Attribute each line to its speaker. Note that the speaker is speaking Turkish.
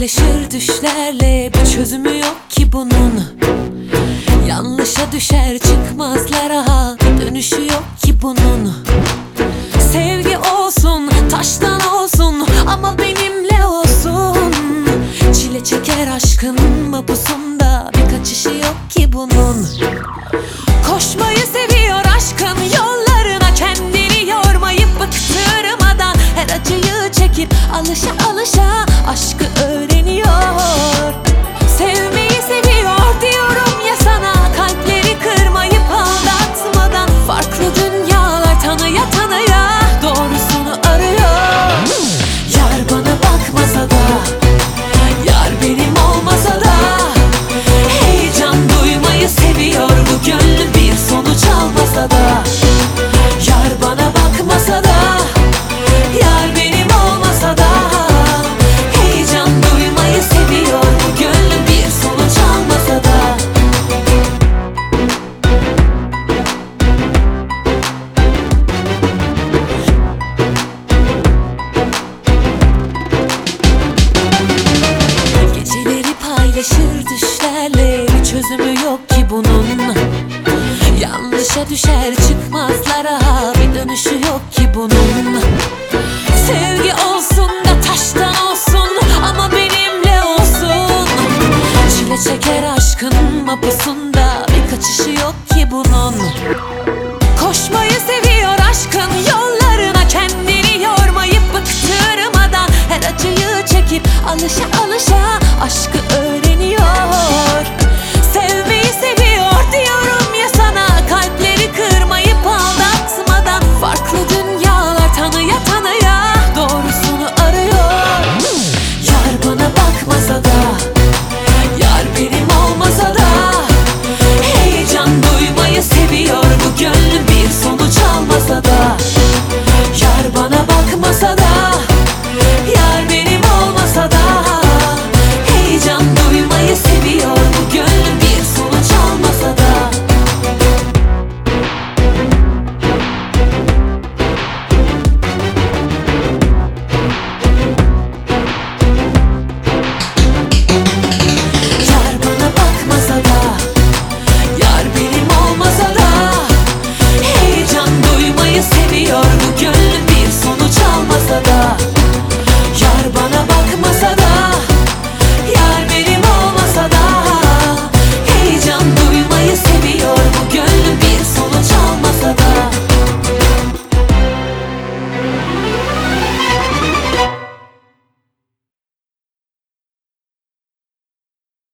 Speaker 1: düşlerle. Bir çözümü yok ki bunun. Yanlışa düşer çıkmazlar bir dönüşü yok ki bunun. Sevgi olsun taştan olsun ama benimle olsun. Çile çeker aşkın mapusunda bir kaçışı yok ki bunun. Koşmayı seviyor aşkın yollarına Kendini yormayıp bıktırmadan Her acıyı çekip alışa alışa Aşkı Çiftleşir düşlerle bir çözümü yok ki bunun. Yanlışa düşer çıkmazlara bir dönüşü yok ki bunun. Sevgi olsun da taştan olsun ama benimle olsun. Çile çeker aşkın mapusunda bir kaçışı yok ki bunun. Koşmayı seviyor aşkın yollarına kendini yormayıp bıktırmadan Her acıyı çekip alışa